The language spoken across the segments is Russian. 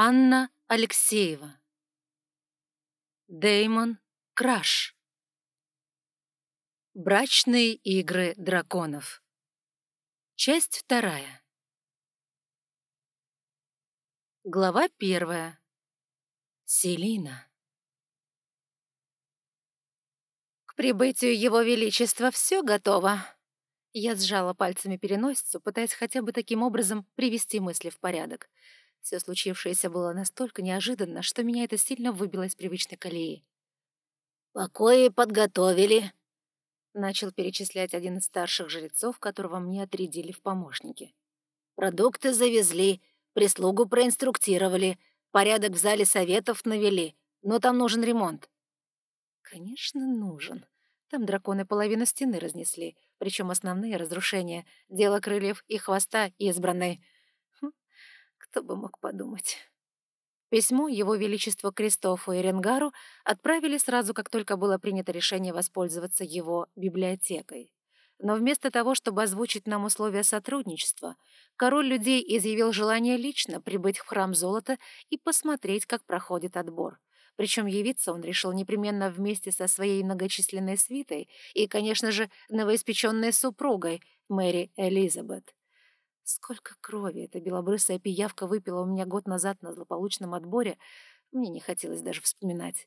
Анна Алексеева. Деймон Краш. Брачные игры драконов. Часть вторая. Глава первая. Селина. К прибытию Его Величества все готово. Я сжала пальцами переносицу, пытаясь хотя бы таким образом привести мысли в порядок. Все случившееся было настолько неожиданно, что меня это сильно выбило из привычной колеи. «Покои подготовили», — начал перечислять один из старших жрецов, которого мне отрядили в помощники. «Продукты завезли, прислугу проинструктировали, порядок в зале советов навели, но там нужен ремонт». «Конечно, нужен. Там драконы половину стены разнесли, причем основные разрушения — дело крыльев и хвоста избранной». Кто бы мог подумать. Письмо Его Величеству Кристофу и Ренгару отправили сразу, как только было принято решение воспользоваться его библиотекой. Но вместо того, чтобы озвучить нам условия сотрудничества, король людей изъявил желание лично прибыть в храм золота и посмотреть, как проходит отбор. Причем явиться он решил непременно вместе со своей многочисленной свитой и, конечно же, новоиспеченной супругой Мэри Элизабет. Сколько крови эта белобрысая пиявка выпила у меня год назад на злополучном отборе, мне не хотелось даже вспоминать.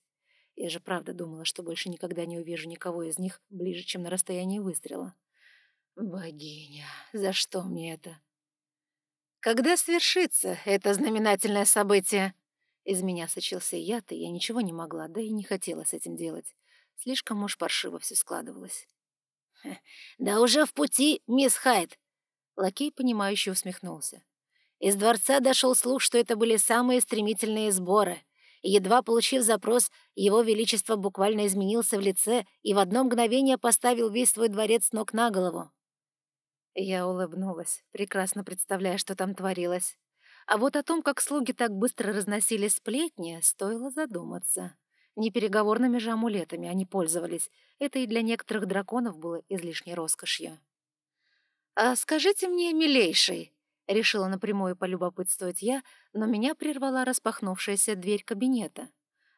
Я же правда думала, что больше никогда не увижу никого из них ближе, чем на расстоянии выстрела. Богиня, за что мне это? Когда свершится это знаменательное событие? Из меня сочился яд, и я ничего не могла, да и не хотела с этим делать. Слишком уж паршиво все складывалось. «Да уже в пути, мисс Хайт. Лакей, понимающе усмехнулся. Из дворца дошел слух, что это были самые стремительные сборы. И едва получив запрос, его величество буквально изменился в лице и в одно мгновение поставил весь свой дворец ног на голову. Я улыбнулась, прекрасно представляя, что там творилось. А вот о том, как слуги так быстро разносили сплетни, стоило задуматься. Не переговорными же амулетами они пользовались. Это и для некоторых драконов было излишней роскошью. «А скажите мне, милейший», — решила напрямую полюбопытствовать я, но меня прервала распахнувшаяся дверь кабинета.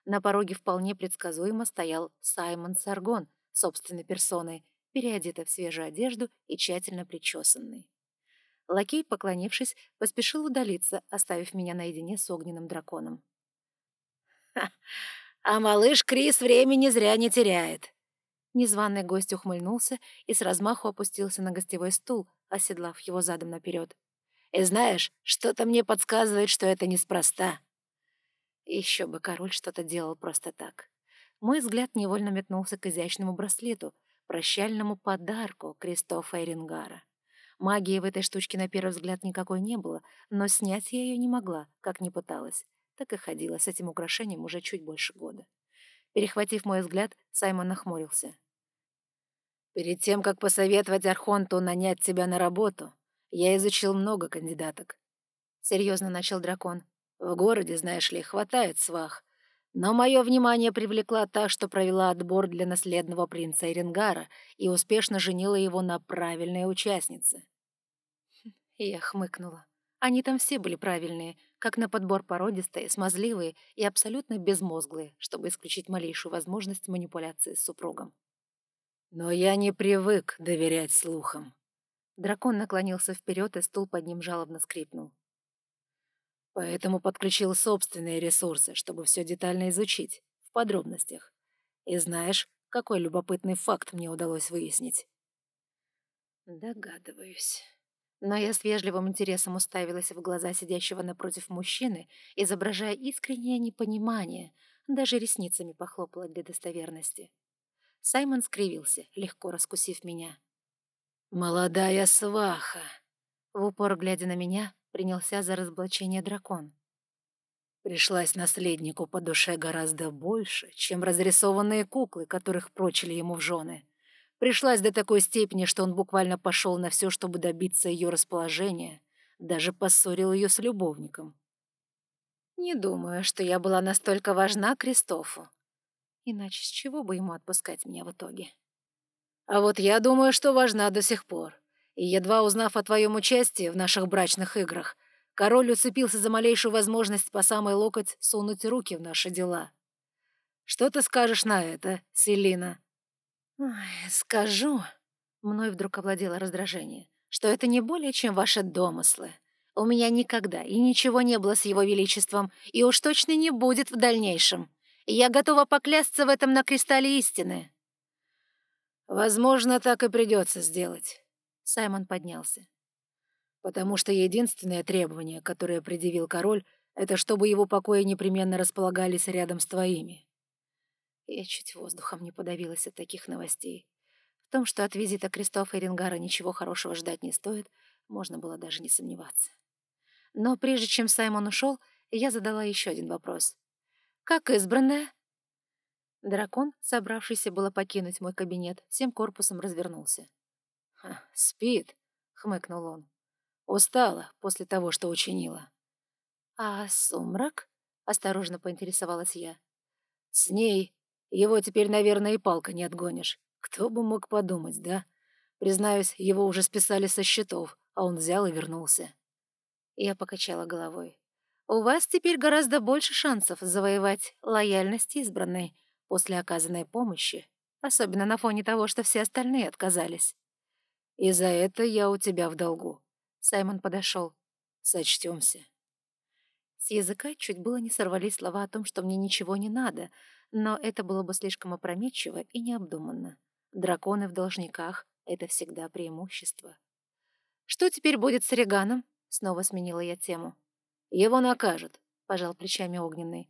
На пороге вполне предсказуемо стоял Саймон Саргон собственной персоной, переодетый в свежую одежду и тщательно причесанный. Лакей, поклонившись, поспешил удалиться, оставив меня наедине с огненным драконом. «Ха! А малыш Крис времени зря не теряет!» Незваный гость ухмыльнулся и с размаху опустился на гостевой стул, оседлав его задом наперед. «И знаешь, что-то мне подсказывает, что это неспроста». Еще бы король что-то делал просто так. Мой взгляд невольно метнулся к изящному браслету, прощальному подарку Кристофа Эрингара. Магии в этой штучке на первый взгляд никакой не было, но снять я ее не могла, как ни пыталась. Так и ходила с этим украшением уже чуть больше года. Перехватив мой взгляд, Саймон нахмурился. Перед тем, как посоветовать Архонту нанять тебя на работу, я изучил много кандидаток. Серьезно начал дракон. В городе, знаешь ли, хватает свах. Но мое внимание привлекла та, что провела отбор для наследного принца Эренгара и успешно женила его на правильной участнице. Я хмыкнула. Они там все были правильные, как на подбор породистые, смазливые и абсолютно безмозглые, чтобы исключить малейшую возможность манипуляции с супругом. Но я не привык доверять слухам. Дракон наклонился вперед, и стул под ним жалобно скрипнул. Поэтому подключил собственные ресурсы, чтобы все детально изучить, в подробностях. И знаешь, какой любопытный факт мне удалось выяснить? Догадываюсь. Но я с вежливым интересом уставилась в глаза сидящего напротив мужчины, изображая искреннее непонимание, даже ресницами похлопала для достоверности. Саймон скривился, легко раскусив меня. «Молодая сваха!» В упор, глядя на меня, принялся за разоблачение дракон. Пришлась наследнику по душе гораздо больше, чем разрисованные куклы, которых прочили ему в жены. Пришлась до такой степени, что он буквально пошел на все, чтобы добиться ее расположения, даже поссорил ее с любовником. Не думаю, что я была настолько важна Кристофу. Иначе с чего бы ему отпускать меня в итоге? А вот я думаю, что важна до сих пор. И едва узнав о твоем участии в наших брачных играх, Король уцепился за малейшую возможность по самой локоть сунуть руки в наши дела. Что ты скажешь на это, Селина?» Ой, «Скажу...» — мной вдруг овладело раздражение, что это не более чем ваши домыслы. У меня никогда и ничего не было с его величеством, и уж точно не будет в дальнейшем. Я готова поклясться в этом на кристалле истины». «Возможно, так и придется сделать», — Саймон поднялся. «Потому что единственное требование, которое предъявил король, это чтобы его покои непременно располагались рядом с твоими». Я чуть воздухом не подавилась от таких новостей. В том, что от визита Кристофа и Ренгара ничего хорошего ждать не стоит, можно было даже не сомневаться. Но прежде чем Саймон ушел, я задала еще один вопрос. «Как избранная?» Дракон, собравшийся было покинуть мой кабинет, всем корпусом развернулся. «Спит», — хмыкнул он. «Устала после того, что учинила». «А сумрак?» — осторожно поинтересовалась я. «С ней его теперь, наверное, и палка не отгонишь. Кто бы мог подумать, да? Признаюсь, его уже списали со счетов, а он взял и вернулся». Я покачала головой. «У вас теперь гораздо больше шансов завоевать лояльность избранной после оказанной помощи, особенно на фоне того, что все остальные отказались». «И за это я у тебя в долгу». Саймон подошел. «Сочтемся». С языка чуть было не сорвались слова о том, что мне ничего не надо, но это было бы слишком опрометчиво и необдуманно. Драконы в должниках — это всегда преимущество. «Что теперь будет с Реганом?» Снова сменила я тему. «Его накажут», — пожал плечами Огненный.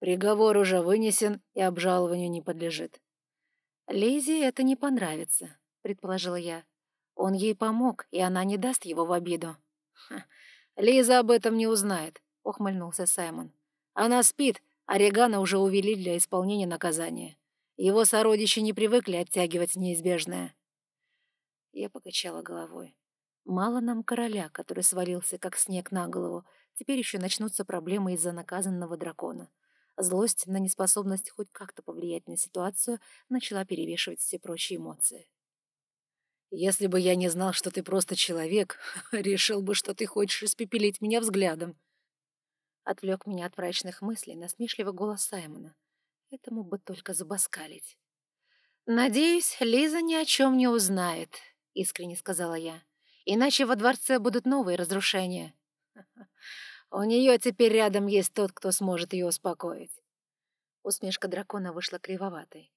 «Приговор уже вынесен и обжалованию не подлежит». «Лизе это не понравится», — предположила я. «Он ей помог, и она не даст его в обиду». «Лиза об этом не узнает», — ухмыльнулся Саймон. «Она спит, а Регана уже увели для исполнения наказания. Его сородичи не привыкли оттягивать неизбежное». Я покачала головой. Мало нам короля, который свалился, как снег на голову. Теперь еще начнутся проблемы из-за наказанного дракона. Злость на неспособность хоть как-то повлиять на ситуацию начала перевешивать все прочие эмоции. «Если бы я не знал, что ты просто человек, решил бы, что ты хочешь испепелить меня взглядом». Отвлек меня от мрачных мыслей насмешливый голос Саймона. Этому бы только забаскалить. «Надеюсь, Лиза ни о чем не узнает», — искренне сказала я иначе во дворце будут новые разрушения. У нее теперь рядом есть тот, кто сможет ее успокоить. Усмешка дракона вышла кривоватой.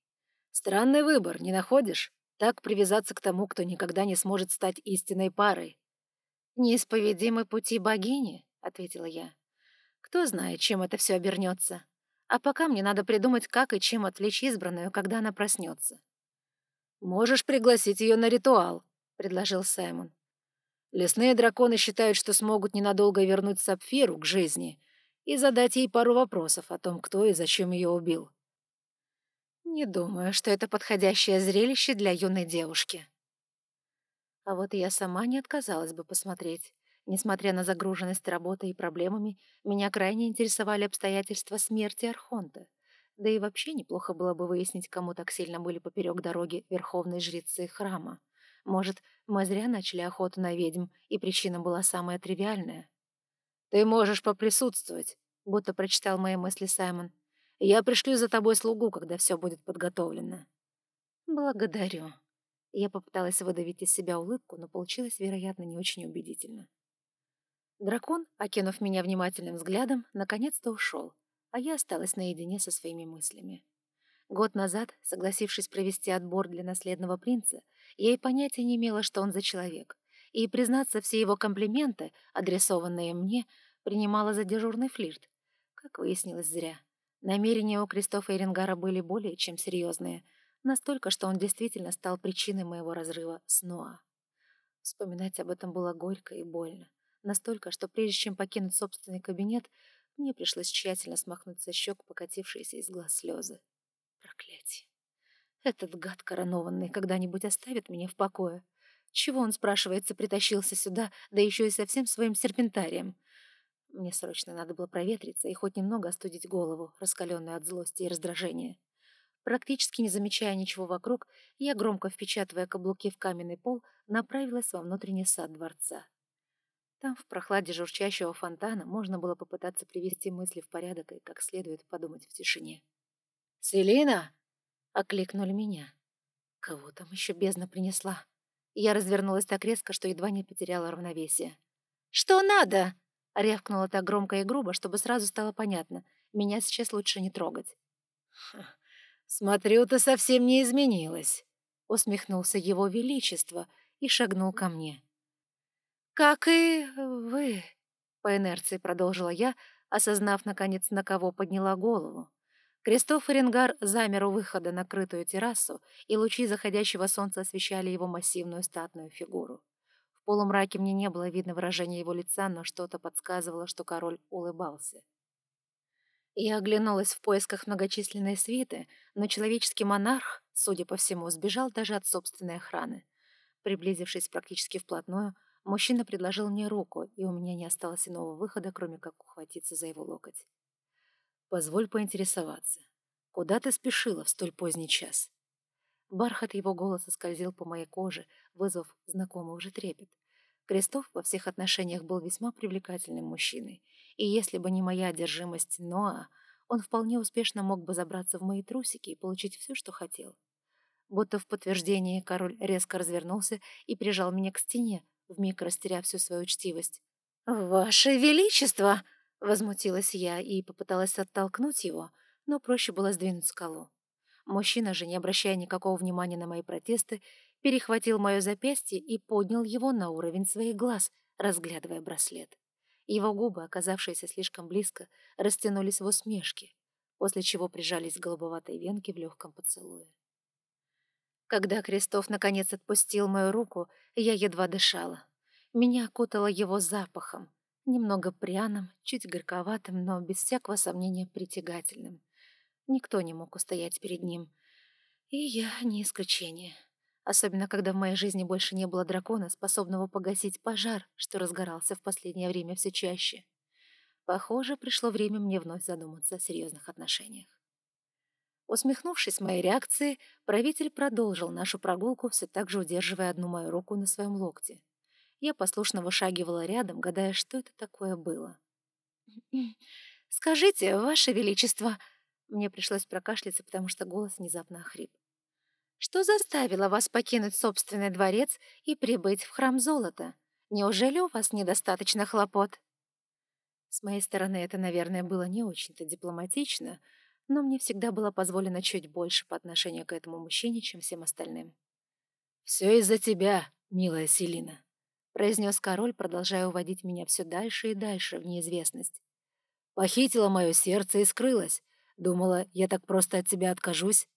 Странный выбор, не находишь? Так привязаться к тому, кто никогда не сможет стать истинной парой. «Неисповедимы пути богини», — ответила я. «Кто знает, чем это все обернется. А пока мне надо придумать, как и чем отвлечь избранную, когда она проснется». «Можешь пригласить ее на ритуал», — предложил Саймон. Лесные драконы считают, что смогут ненадолго вернуть Сапфиру к жизни и задать ей пару вопросов о том, кто и зачем ее убил. Не думаю, что это подходящее зрелище для юной девушки. А вот я сама не отказалась бы посмотреть. Несмотря на загруженность работой и проблемами, меня крайне интересовали обстоятельства смерти Архонта. Да и вообще неплохо было бы выяснить, кому так сильно были поперек дороги верховные жрецы храма. Может, мы зря начали охоту на ведьм, и причина была самая тривиальная. «Ты можешь поприсутствовать», — будто прочитал мои мысли Саймон. «Я пришлю за тобой слугу, когда все будет подготовлено». «Благодарю». Я попыталась выдавить из себя улыбку, но получилось, вероятно, не очень убедительно. Дракон, окинув меня внимательным взглядом, наконец-то ушел, а я осталась наедине со своими мыслями. Год назад, согласившись провести отбор для наследного принца, я и понятия не имела, что он за человек. И, признаться, все его комплименты, адресованные мне, принимала за дежурный флирт. Как выяснилось, зря. Намерения у Кристофа Эрингара были более чем серьезные, настолько, что он действительно стал причиной моего разрыва с Ноа. Вспоминать об этом было горько и больно. Настолько, что прежде чем покинуть собственный кабинет, мне пришлось тщательно смахнуть со щек покатившиеся из глаз слезы. Проклятие. Этот гад коронованный когда-нибудь оставит меня в покое. Чего он, спрашивается, притащился сюда, да еще и со всем своим серпентарием? Мне срочно надо было проветриться и хоть немного остудить голову, раскаленную от злости и раздражения. Практически не замечая ничего вокруг, я, громко впечатывая каблуки в каменный пол, направилась во внутренний сад дворца. Там, в прохладе журчащего фонтана, можно было попытаться привести мысли в порядок и как следует подумать в тишине. «Селина!» — окликнули меня. Кого там еще бездна принесла? Я развернулась так резко, что едва не потеряла равновесие. «Что надо?» — рявкнула так громко и грубо, чтобы сразу стало понятно. Меня сейчас лучше не трогать. «Смотрю, ты совсем не изменилась», — усмехнулся его величество и шагнул ко мне. «Как и вы», — по инерции продолжила я, осознав, наконец, на кого подняла голову. Кристоф Ренгар замер у выхода на крытую террасу, и лучи заходящего солнца освещали его массивную статную фигуру. В полумраке мне не было видно выражения его лица, но что-то подсказывало, что король улыбался. Я оглянулась в поисках многочисленной свиты, но человеческий монарх, судя по всему, сбежал даже от собственной охраны. Приблизившись практически вплотную, мужчина предложил мне руку, и у меня не осталось иного выхода, кроме как ухватиться за его локоть. «Позволь поинтересоваться, куда ты спешила в столь поздний час?» Бархат его голоса скользил по моей коже, вызвав знакомый уже трепет. Крестов во всех отношениях был весьма привлекательным мужчиной, и если бы не моя одержимость Ноа, он вполне успешно мог бы забраться в мои трусики и получить все, что хотел. Будто в подтверждении король резко развернулся и прижал меня к стене, вмиг растеряв всю свою учтивость. «Ваше Величество!» — возмутилась я и попыталась оттолкнуть его, но проще было сдвинуть скалу. Мужчина же, не обращая никакого внимания на мои протесты, перехватил мое запястье и поднял его на уровень своих глаз, разглядывая браслет. Его губы, оказавшиеся слишком близко, растянулись в усмешке, после чего прижались голубоватой венке в легком поцелуе. Когда Крестов наконец отпустил мою руку, я едва дышала. Меня окутало его запахом, немного пряным, чуть горьковатым, но без всякого сомнения притягательным. Никто не мог устоять перед ним. И я не исключение особенно когда в моей жизни больше не было дракона, способного погасить пожар, что разгорался в последнее время все чаще. Похоже, пришло время мне вновь задуматься о серьезных отношениях. Усмехнувшись моей реакции, правитель продолжил нашу прогулку, все так же удерживая одну мою руку на своем локте. Я послушно вышагивала рядом, гадая, что это такое было. «Скажите, Ваше Величество...» Мне пришлось прокашляться, потому что голос внезапно охрип. Что заставило вас покинуть собственный дворец и прибыть в храм золота? Неужели у вас недостаточно хлопот?» С моей стороны это, наверное, было не очень-то дипломатично, но мне всегда было позволено чуть больше по отношению к этому мужчине, чем всем остальным. «Все из-за тебя, милая Селина», — произнес король, продолжая уводить меня все дальше и дальше в неизвестность. «Похитила мое сердце и скрылась. Думала, я так просто от тебя откажусь».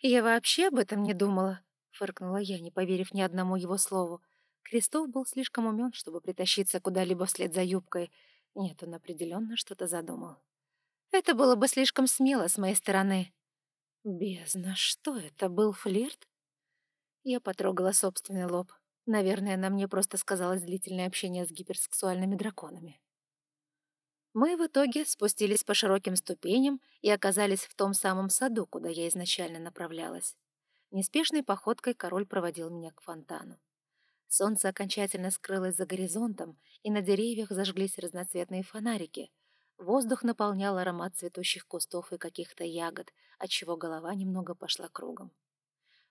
«Я вообще об этом не думала», — фыркнула я, не поверив ни одному его слову. Крестов был слишком умен, чтобы притащиться куда-либо вслед за юбкой. Нет, он определенно что-то задумал. Это было бы слишком смело с моей стороны. Бездна, что это, был флирт? Я потрогала собственный лоб. Наверное, на мне просто сказалось длительное общение с гиперсексуальными драконами. Мы в итоге спустились по широким ступеням и оказались в том самом саду, куда я изначально направлялась. Неспешной походкой король проводил меня к фонтану. Солнце окончательно скрылось за горизонтом, и на деревьях зажглись разноцветные фонарики. Воздух наполнял аромат цветущих кустов и каких-то ягод, отчего голова немного пошла кругом.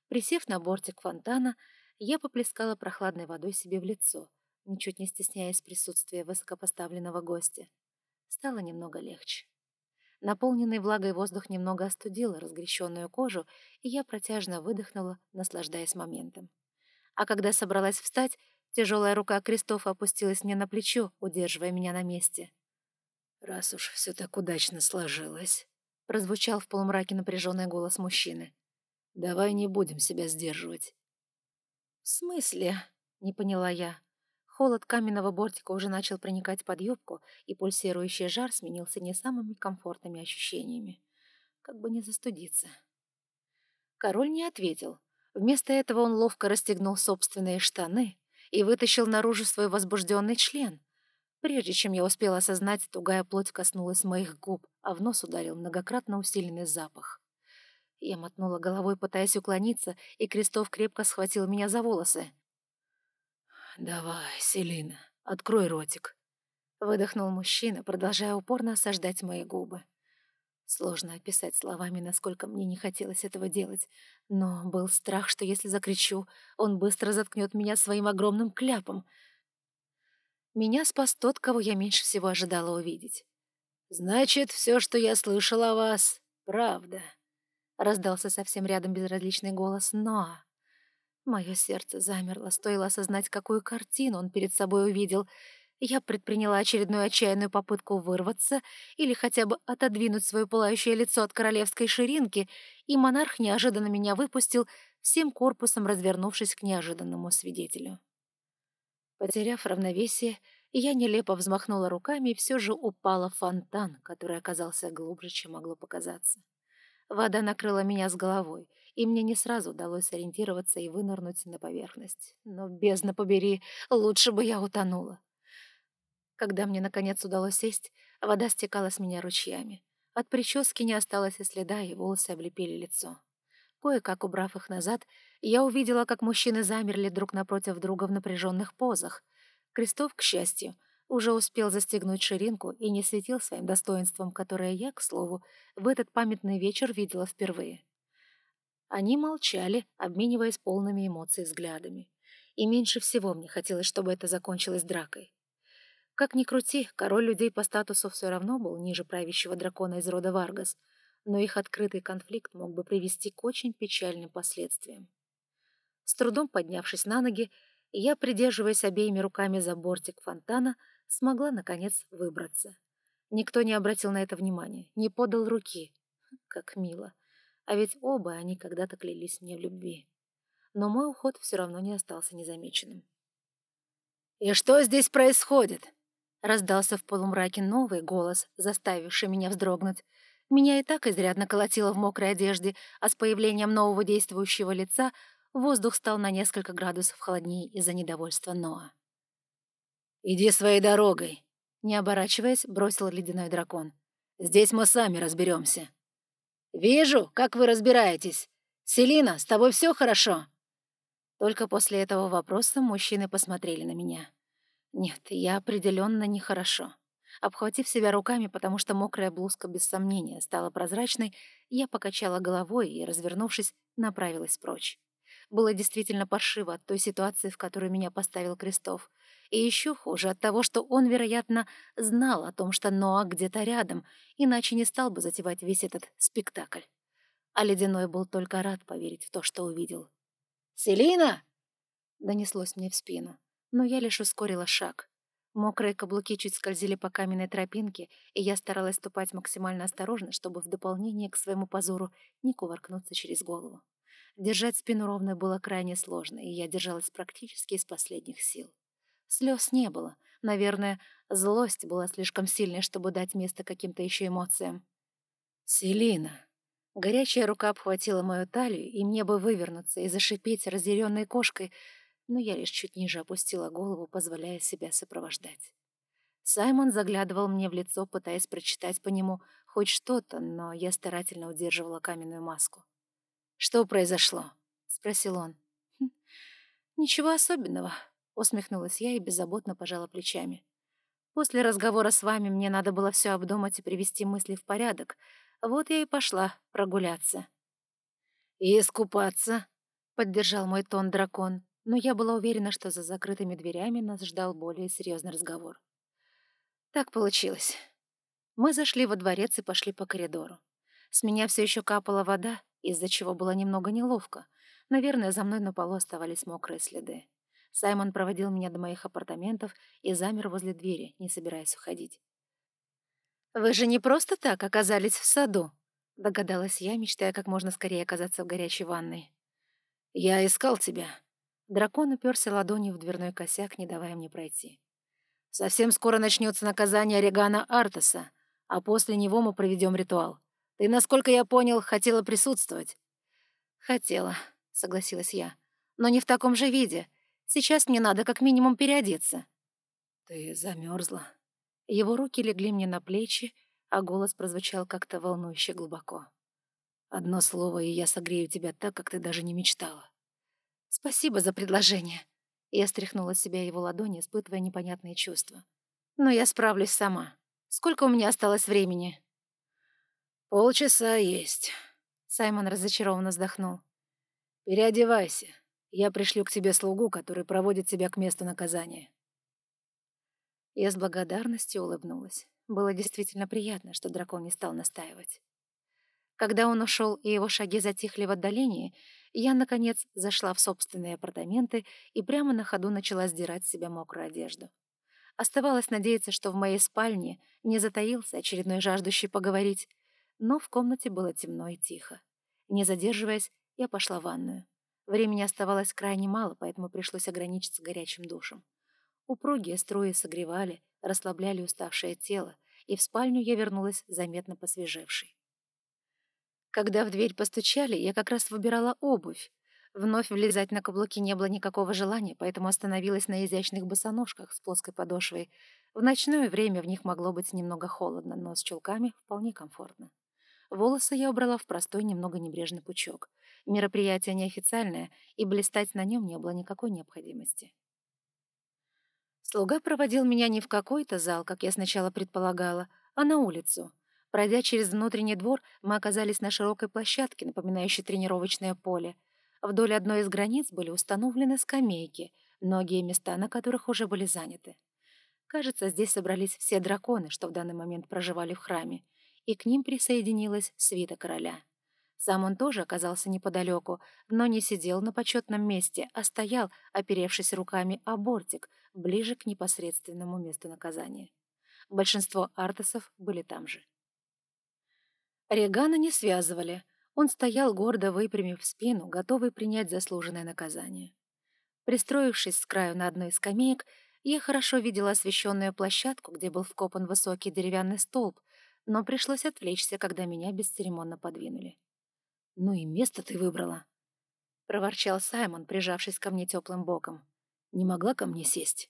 Присев на бортик фонтана, я поплескала прохладной водой себе в лицо, ничуть не стесняясь присутствия высокопоставленного гостя. Стало немного легче. Наполненный влагой воздух немного остудил разгрещенную кожу, и я протяжно выдохнула, наслаждаясь моментом. А когда собралась встать, тяжелая рука Крестов опустилась мне на плечо, удерживая меня на месте. «Раз уж все так удачно сложилось», — прозвучал в полумраке напряженный голос мужчины. «Давай не будем себя сдерживать». «В смысле?» — не поняла я. Холод каменного бортика уже начал проникать под юбку, и пульсирующий жар сменился не самыми комфортными ощущениями. Как бы не застудиться. Король не ответил. Вместо этого он ловко расстегнул собственные штаны и вытащил наружу свой возбужденный член. Прежде чем я успела осознать, тугая плоть коснулась моих губ, а в нос ударил многократно усиленный запах. Я мотнула головой, пытаясь уклониться, и Крестов крепко схватил меня за волосы. «Давай, Селина, Открой ротик», — выдохнул мужчина, продолжая упорно осаждать мои губы. Сложно описать словами, насколько мне не хотелось этого делать, но был страх, что если закричу, он быстро заткнет меня своим огромным кляпом. Меня спас тот, кого я меньше всего ожидала увидеть. «Значит, все, что я слышала о вас, правда», — раздался совсем рядом безразличный голос Ноа. Мое сердце замерло, стоило осознать, какую картину он перед собой увидел — я предприняла очередную отчаянную попытку вырваться или хотя бы отодвинуть свое пылающее лицо от королевской ширинки, и монарх неожиданно меня выпустил, всем корпусом развернувшись к неожиданному свидетелю. Потеряв равновесие, я нелепо взмахнула руками и все же упала в фонтан, который оказался глубже, чем могло показаться. Вода накрыла меня с головой, и мне не сразу удалось ориентироваться и вынырнуть на поверхность. Но, бездна побери, лучше бы я утонула. Когда мне, наконец, удалось сесть, вода стекала с меня ручьями. От прически не осталось и следа, и волосы облепили лицо. Кое-как убрав их назад, я увидела, как мужчины замерли друг напротив друга в напряженных позах. Крестов, к счастью, уже успел застегнуть ширинку и не светил своим достоинством, которое я, к слову, в этот памятный вечер видела впервые. Они молчали, обмениваясь полными эмоций взглядами. И меньше всего мне хотелось, чтобы это закончилось дракой. Как ни крути, король людей по статусу все равно был ниже правящего дракона из рода Варгас, но их открытый конфликт мог бы привести к очень печальным последствиям. С трудом поднявшись на ноги, я, придерживаясь обеими руками за бортик фонтана, смогла, наконец, выбраться. Никто не обратил на это внимания, не подал руки. Как мило. А ведь оба они когда-то клялись мне в любви. Но мой уход все равно не остался незамеченным. «И что здесь происходит?» Раздался в полумраке новый голос, заставивший меня вздрогнуть. Меня и так изрядно колотило в мокрой одежде, а с появлением нового действующего лица воздух стал на несколько градусов холоднее из-за недовольства Ноа. «Иди своей дорогой!» Не оборачиваясь, бросил ледяной дракон. «Здесь мы сами разберемся». «Вижу, как вы разбираетесь. Селина, с тобой все хорошо?» Только после этого вопроса мужчины посмотрели на меня. Нет, я определенно нехорошо. Обхватив себя руками, потому что мокрая блузка без сомнения стала прозрачной, я покачала головой и, развернувшись, направилась прочь. Было действительно паршиво от той ситуации, в которую меня поставил Крестов. И еще хуже от того, что он, вероятно, знал о том, что Ноа где-то рядом, иначе не стал бы затевать весь этот спектакль. А Ледяной был только рад поверить в то, что увидел. «Селина!» — донеслось мне в спину но я лишь ускорила шаг. Мокрые каблуки чуть скользили по каменной тропинке, и я старалась ступать максимально осторожно, чтобы в дополнение к своему позору не кувыркнуться через голову. Держать спину ровно было крайне сложно, и я держалась практически из последних сил. Слез не было. Наверное, злость была слишком сильной, чтобы дать место каким-то еще эмоциям. «Селина!» Горячая рука обхватила мою талию, и мне бы вывернуться и зашипеть разъяренной кошкой — но я лишь чуть ниже опустила голову, позволяя себя сопровождать. Саймон заглядывал мне в лицо, пытаясь прочитать по нему хоть что-то, но я старательно удерживала каменную маску. «Что произошло?» — спросил он. «Хм, «Ничего особенного», — усмехнулась я и беззаботно пожала плечами. «После разговора с вами мне надо было все обдумать и привести мысли в порядок. Вот я и пошла прогуляться». «И искупаться», — поддержал мой тон дракон но я была уверена, что за закрытыми дверями нас ждал более серьезный разговор. Так получилось. Мы зашли во дворец и пошли по коридору. С меня все еще капала вода, из-за чего было немного неловко. Наверное, за мной на полу оставались мокрые следы. Саймон проводил меня до моих апартаментов и замер возле двери, не собираясь уходить. «Вы же не просто так оказались в саду», — догадалась я, мечтая как можно скорее оказаться в горячей ванной. «Я искал тебя», Дракон уперся ладонью в дверной косяк, не давая мне пройти. «Совсем скоро начнется наказание Регана Артаса, а после него мы проведем ритуал. Ты, насколько я понял, хотела присутствовать?» «Хотела», — согласилась я. «Но не в таком же виде. Сейчас мне надо как минимум переодеться». «Ты замерзла. Его руки легли мне на плечи, а голос прозвучал как-то волнующе глубоко. «Одно слово, и я согрею тебя так, как ты даже не мечтала». «Спасибо за предложение». Я стряхнула с себя его ладони, испытывая непонятные чувства. «Но я справлюсь сама. Сколько у меня осталось времени?» «Полчаса есть», — Саймон разочарованно вздохнул. «Переодевайся. Я пришлю к тебе слугу, который проводит тебя к месту наказания». Я с благодарностью улыбнулась. Было действительно приятно, что дракон не стал настаивать. Когда он ушел и его шаги затихли в отдалении, я, наконец, зашла в собственные апартаменты и прямо на ходу начала сдирать с себя мокрую одежду. Оставалось надеяться, что в моей спальне не затаился очередной жаждущий поговорить, но в комнате было темно и тихо. Не задерживаясь, я пошла в ванную. Времени оставалось крайне мало, поэтому пришлось ограничиться горячим душем. Упругие струи согревали, расслабляли уставшее тело, и в спальню я вернулась заметно посвежевшей. Когда в дверь постучали, я как раз выбирала обувь. Вновь влезать на каблуки не было никакого желания, поэтому остановилась на изящных босоножках с плоской подошвой. В ночное время в них могло быть немного холодно, но с чулками вполне комфортно. Волосы я убрала в простой, немного небрежный пучок. Мероприятие неофициальное, и блистать на нем не было никакой необходимости. Слуга проводил меня не в какой-то зал, как я сначала предполагала, а на улицу. Пройдя через внутренний двор, мы оказались на широкой площадке, напоминающей тренировочное поле. Вдоль одной из границ были установлены скамейки, многие места на которых уже были заняты. Кажется, здесь собрались все драконы, что в данный момент проживали в храме, и к ним присоединилась свита короля. Сам он тоже оказался неподалеку, но не сидел на почетном месте, а стоял, оперевшись руками о бортик, ближе к непосредственному месту наказания. Большинство артесов были там же. Регана не связывали. Он стоял, гордо выпрямив спину, готовый принять заслуженное наказание. Пристроившись с краю на одной из скамеек, я хорошо видела освещенную площадку, где был вкопан высокий деревянный столб, но пришлось отвлечься, когда меня бесцеремонно подвинули. «Ну и место ты выбрала!» — проворчал Саймон, прижавшись ко мне теплым боком. «Не могла ко мне сесть?»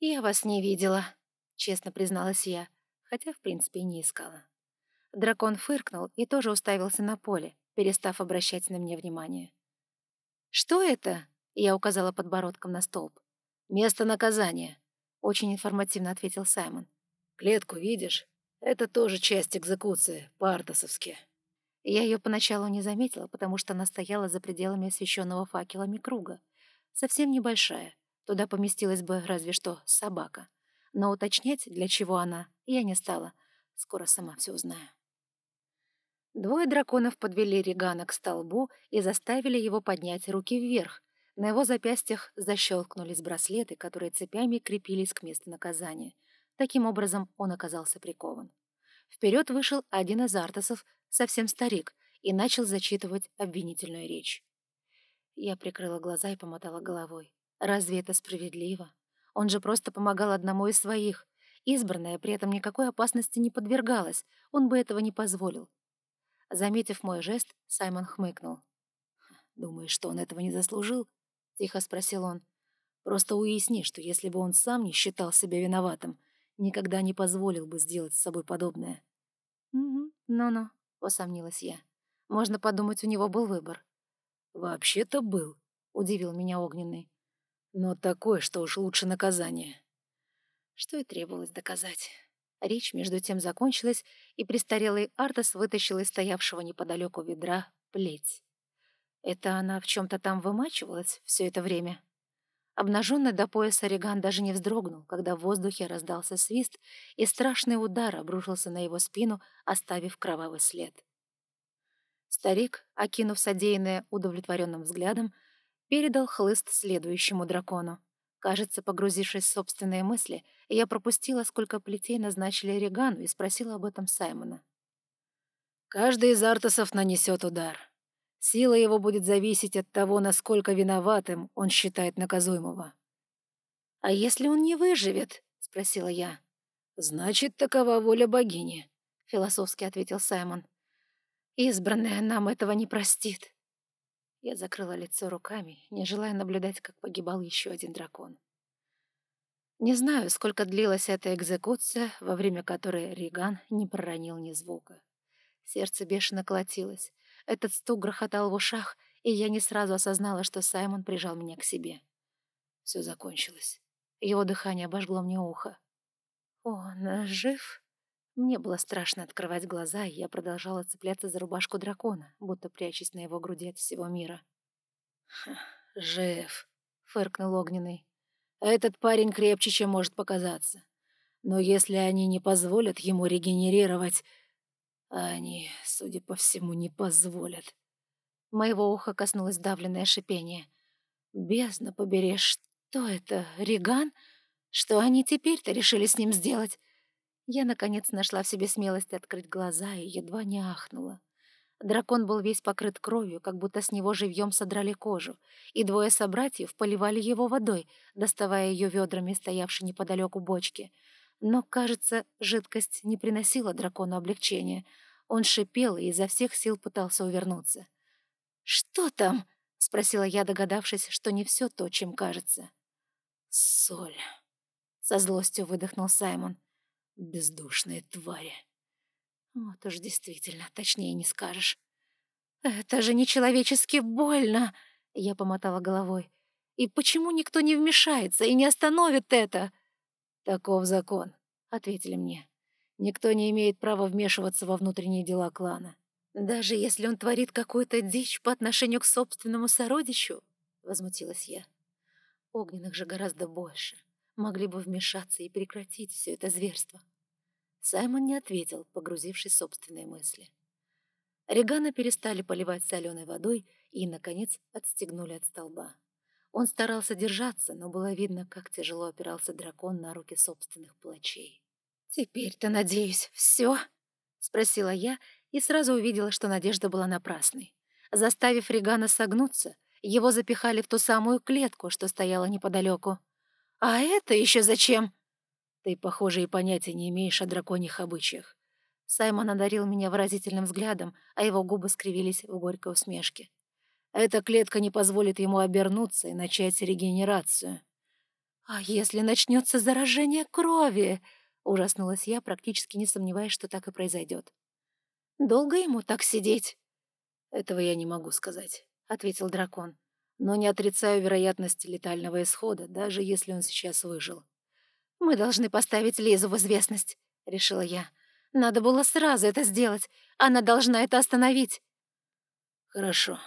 «Я вас не видела», — честно призналась я, хотя, в принципе, и не искала. Дракон фыркнул и тоже уставился на поле, перестав обращать на меня внимание. «Что это?» — я указала подбородком на столб. «Место наказания», — очень информативно ответил Саймон. «Клетку видишь? Это тоже часть экзекуции, по-артасовски». Я ее поначалу не заметила, потому что она стояла за пределами освещенного факелами круга. Совсем небольшая. Туда поместилась бы разве что собака. Но уточнять, для чего она, я не стала. Скоро сама все узнаю. Двое драконов подвели Регана к столбу и заставили его поднять руки вверх. На его запястьях защелкнулись браслеты, которые цепями крепились к месту наказания. Таким образом, он оказался прикован. Вперед вышел один из артасов, совсем старик, и начал зачитывать обвинительную речь. Я прикрыла глаза и помотала головой. Разве это справедливо? Он же просто помогал одному из своих. Избранная при этом никакой опасности не подвергалась, он бы этого не позволил. Заметив мой жест, Саймон хмыкнул. «Думаешь, что он этого не заслужил?» — тихо спросил он. «Просто уясни, что если бы он сам не считал себя виноватым, никогда не позволил бы сделать с собой подобное». «Угу, ну-ну», — усомнилась я. «Можно подумать, у него был выбор». «Вообще-то был», — удивил меня Огненный. «Но такое, что уж лучше наказание». Что и требовалось доказать. Речь между тем закончилась, и престарелый Артас вытащил из стоявшего неподалеку ведра плеть. Это она в чем-то там вымачивалась все это время. Обнаженный до пояса Реган даже не вздрогнул, когда в воздухе раздался свист, и страшный удар обрушился на его спину, оставив кровавый след. Старик, окинув содеянное удовлетворенным взглядом, передал хлыст следующему дракону. Кажется, погрузившись в собственные мысли, я пропустила, сколько плетей назначили Регану и спросила об этом Саймона. «Каждый из артасов нанесет удар. Сила его будет зависеть от того, насколько виноватым он считает наказуемого». «А если он не выживет?» — спросила я. «Значит, такова воля богини», — философски ответил Саймон. «Избранная нам этого не простит». Я закрыла лицо руками, не желая наблюдать, как погибал еще один дракон. Не знаю, сколько длилась эта экзекуция, во время которой Риган не проронил ни звука. Сердце бешено колотилось. Этот стук грохотал в ушах, и я не сразу осознала, что Саймон прижал меня к себе. все закончилось. Его дыхание обожгло мне ухо. «Он жив?» Мне было страшно открывать глаза, и я продолжала цепляться за рубашку дракона, будто прячась на его груди от всего мира. «Жив», — фыркнул Огненный. «Этот парень крепче, чем может показаться. Но если они не позволят ему регенерировать, они, судя по всему, не позволят». Моего уха коснулось давленное шипение. «Бездна побери, что это, Риган? Что они теперь-то решили с ним сделать?» Я, наконец, нашла в себе смелость открыть глаза и едва не ахнула. Дракон был весь покрыт кровью, как будто с него живьем содрали кожу, и двое собратьев поливали его водой, доставая ее ведрами, стоявшей неподалеку бочки. Но, кажется, жидкость не приносила дракону облегчения. Он шипел и изо всех сил пытался увернуться. «Что там?» — спросила я, догадавшись, что не все то, чем кажется. «Соль», — со злостью выдохнул Саймон. Бездушные твари. Вот уж действительно, точнее не скажешь. «Это же нечеловечески больно!» — я помотала головой. «И почему никто не вмешается и не остановит это?» «Таков закон», — ответили мне. «Никто не имеет права вмешиваться во внутренние дела клана. Даже если он творит какую-то дичь по отношению к собственному сородичу?» — возмутилась я. «Огненных же гораздо больше могли бы вмешаться и прекратить все это зверство. Саймон не ответил, погрузившись в собственные мысли. Регана перестали поливать соленой водой и, наконец, отстегнули от столба. Он старался держаться, но было видно, как тяжело опирался дракон на руки собственных плачей. «Теперь-то, надеюсь, все?» — спросила я и сразу увидела, что надежда была напрасной. Заставив Регана согнуться, его запихали в ту самую клетку, что стояла неподалеку. «А это еще зачем?» «Ты, похоже, и понятия не имеешь о драконьих обычаях». Саймон одарил меня выразительным взглядом, а его губы скривились в горькой усмешке. «Эта клетка не позволит ему обернуться и начать регенерацию». «А если начнется заражение крови?» — ужаснулась я, практически не сомневаясь, что так и произойдет. «Долго ему так сидеть?» «Этого я не могу сказать», — ответил дракон но не отрицаю вероятности летального исхода, даже если он сейчас выжил. «Мы должны поставить Лизу в известность», — решила я. «Надо было сразу это сделать. Она должна это остановить». «Хорошо».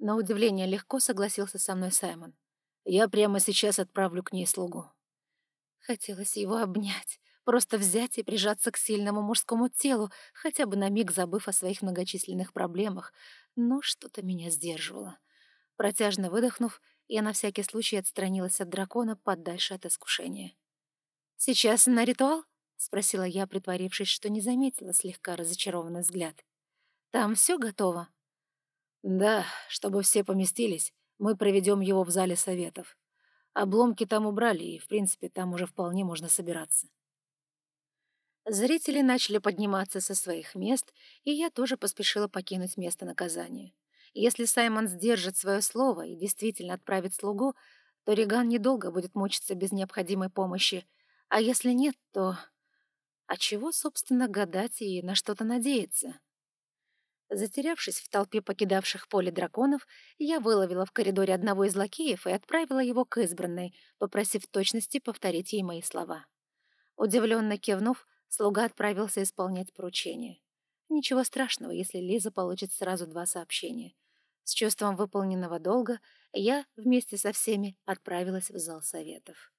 На удивление легко согласился со мной Саймон. «Я прямо сейчас отправлю к ней слугу». Хотелось его обнять, просто взять и прижаться к сильному мужскому телу, хотя бы на миг забыв о своих многочисленных проблемах, но что-то меня сдерживало. Протяжно выдохнув, я на всякий случай отстранилась от дракона подальше от искушения. «Сейчас на ритуал?» — спросила я, притворившись, что не заметила слегка разочарованный взгляд. «Там все готово?» «Да, чтобы все поместились, мы проведем его в зале советов. Обломки там убрали, и, в принципе, там уже вполне можно собираться». Зрители начали подниматься со своих мест, и я тоже поспешила покинуть место наказания. Если Саймон сдержит свое слово и действительно отправит слугу, то Реган недолго будет мучиться без необходимой помощи. А если нет, то... А чего, собственно, гадать и на что-то надеяться? Затерявшись в толпе покидавших поле драконов, я выловила в коридоре одного из лакеев и отправила его к избранной, попросив в точности повторить ей мои слова. Удивленно кивнув, слуга отправился исполнять поручение. Ничего страшного, если Лиза получит сразу два сообщения. С чувством выполненного долга я вместе со всеми отправилась в зал советов.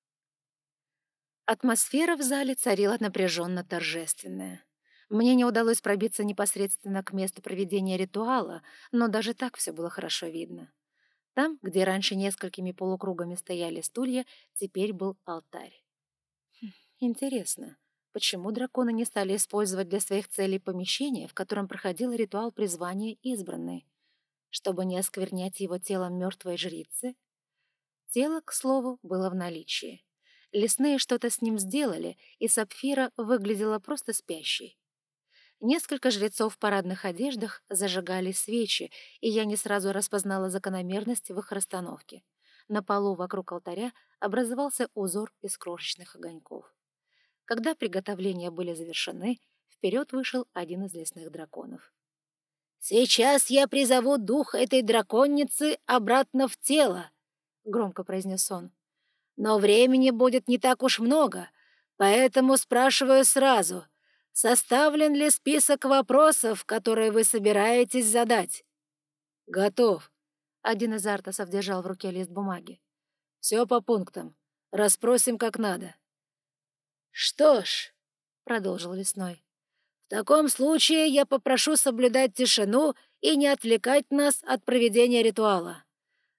Атмосфера в зале царила напряженно торжественная. Мне не удалось пробиться непосредственно к месту проведения ритуала, но даже так все было хорошо видно. Там, где раньше несколькими полукругами стояли стулья, теперь был алтарь. Хм, интересно, почему драконы не стали использовать для своих целей помещение, в котором проходил ритуал призвания избранной? чтобы не осквернять его телом мертвой жрицы? Тело, к слову, было в наличии. Лесные что-то с ним сделали, и Сапфира выглядела просто спящей. Несколько жрецов в парадных одеждах зажигали свечи, и я не сразу распознала закономерность в их расстановке. На полу вокруг алтаря образовался узор из крошечных огоньков. Когда приготовления были завершены, вперед вышел один из лесных драконов. «Сейчас я призову дух этой драконницы обратно в тело», — громко произнес он. Но времени будет не так уж много, поэтому спрашиваю сразу, составлен ли список вопросов, которые вы собираетесь задать?» «Готов», — один из артасов держал в руке лист бумаги. «Все по пунктам. Расспросим как надо». «Что ж», — продолжил Лесной, — «в таком случае я попрошу соблюдать тишину и не отвлекать нас от проведения ритуала.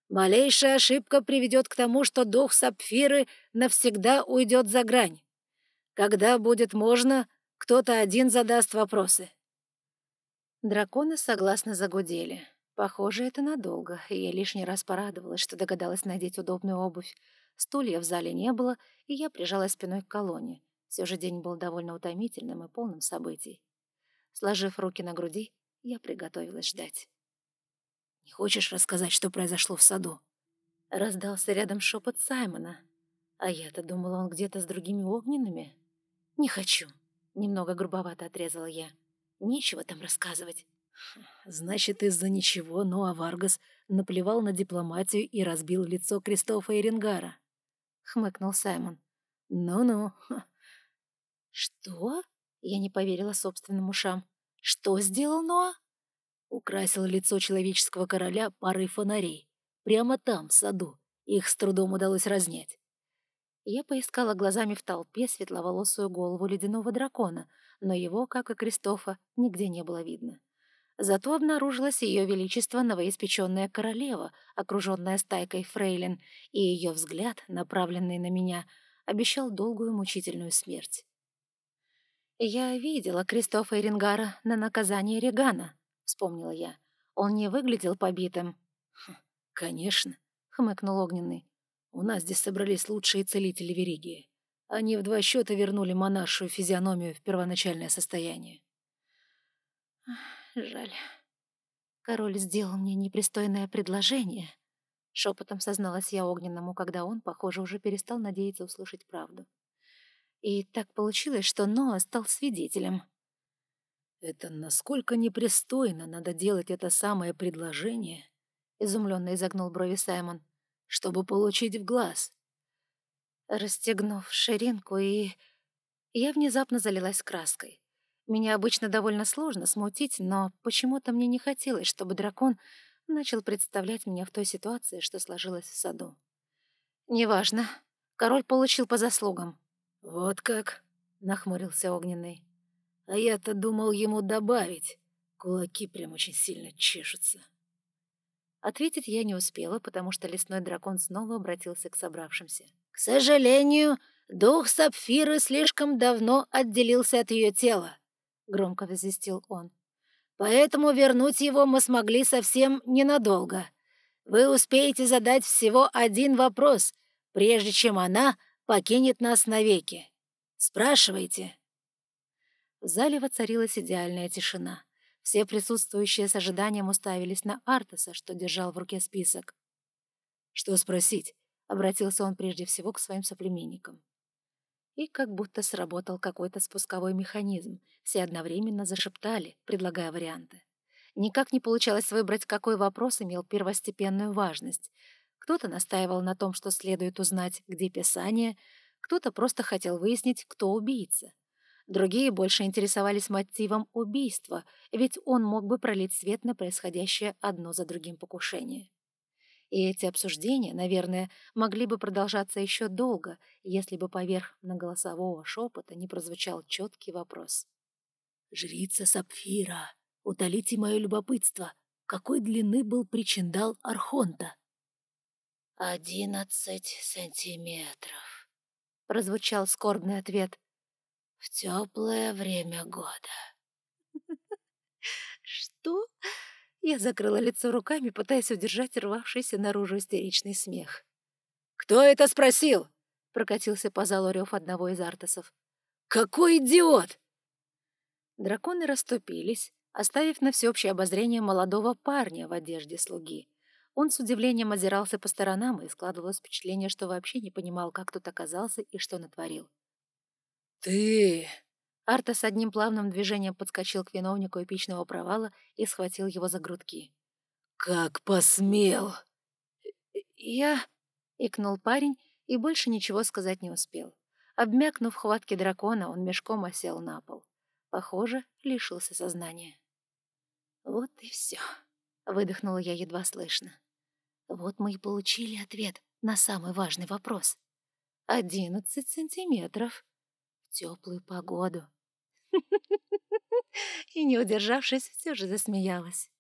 Малейшая ошибка приведет к тому, что дух Сапфиры навсегда уйдет за грань. Когда будет можно, кто-то один задаст вопросы». Драконы согласно загудели. Похоже, это надолго, и я лишний раз порадовалась, что догадалась надеть удобную обувь. Стулья в зале не было, и я прижалась спиной к колонне. Все же день был довольно утомительным и полным событий. Сложив руки на груди, я приготовилась ждать. «Не хочешь рассказать, что произошло в саду?» Раздался рядом шепот Саймона. А я-то думала, он где-то с другими огненными. «Не хочу», — немного грубовато отрезала я. «Нечего там рассказывать». Значит, из-за ничего Ноа Варгас наплевал на дипломатию и разбил лицо Кристофа Эренгара. Хмыкнул Саймон. Ну-ну. Что? Я не поверила собственным ушам. Что сделал Ноа? Украсил лицо человеческого короля парой фонарей. Прямо там, в саду. Их с трудом удалось разнять. Я поискала глазами в толпе светловолосую голову ледяного дракона, но его, как и Кристофа, нигде не было видно. Зато обнаружилось ее величество новоиспеченная королева, окруженная стайкой фрейлин, и ее взгляд, направленный на меня, обещал долгую мучительную смерть. «Я видела Кристофа Эрингара на наказание Регана», — вспомнила я. «Он не выглядел побитым». «Хм, «Конечно», — хмыкнул Огненный. «У нас здесь собрались лучшие целители Веригии. Они в два счета вернули монаршую физиономию в первоначальное состояние». Жаль. Король сделал мне непристойное предложение. Шепотом созналась я огненному, когда он, похоже, уже перестал надеяться услышать правду. И так получилось, что Ноа стал свидетелем. «Это насколько непристойно надо делать это самое предложение?» — изумленно изогнул брови Саймон. «Чтобы получить в глаз». Расстегнув ширинку и... Я внезапно залилась краской. Меня обычно довольно сложно смутить, но почему-то мне не хотелось, чтобы дракон начал представлять меня в той ситуации, что сложилось в саду. «Неважно. Король получил по заслугам». «Вот как?» — нахмурился Огненный. «А я-то думал ему добавить. Кулаки прям очень сильно чешутся». Ответить я не успела, потому что лесной дракон снова обратился к собравшимся. «К сожалению, дух Сапфиры слишком давно отделился от ее тела громко возвестил он. «Поэтому вернуть его мы смогли совсем ненадолго. Вы успеете задать всего один вопрос, прежде чем она покинет нас навеки. Спрашивайте». В зале воцарилась идеальная тишина. Все присутствующие с ожиданием уставились на Артаса, что держал в руке список. «Что спросить?» — обратился он прежде всего к своим соплеменникам. И как будто сработал какой-то спусковой механизм. Все одновременно зашептали, предлагая варианты. Никак не получалось выбрать, какой вопрос имел первостепенную важность. Кто-то настаивал на том, что следует узнать, где Писание, кто-то просто хотел выяснить, кто убийца. Другие больше интересовались мотивом убийства, ведь он мог бы пролить свет на происходящее одно за другим покушение. И эти обсуждения, наверное, могли бы продолжаться еще долго, если бы поверх многоголосового шепота не прозвучал четкий вопрос. «Жрица Сапфира, утолите мое любопытство. Какой длины был причиндал Архонта?» «Одиннадцать сантиметров», — прозвучал скорбный ответ. «В теплое время года». «Что?» Я закрыла лицо руками, пытаясь удержать рвавшийся наружу истеричный смех. «Кто это спросил?» — прокатился по залу рев одного из артасов. «Какой идиот!» Драконы расступились, оставив на всеобщее обозрение молодого парня в одежде слуги. Он с удивлением озирался по сторонам и складывалось впечатление, что вообще не понимал, как тут оказался и что натворил. «Ты...» Арта с одним плавным движением подскочил к виновнику эпичного провала и схватил его за грудки. «Как посмел!» «Я...» — икнул парень, и больше ничего сказать не успел. Обмякнув в хватке дракона, он мешком осел на пол. Похоже, лишился сознания. «Вот и все», — выдохнула я едва слышно. «Вот мы и получили ответ на самый важный вопрос. Одиннадцать сантиметров. Теплую погоду». И, не удержавшись, все же засмеялась.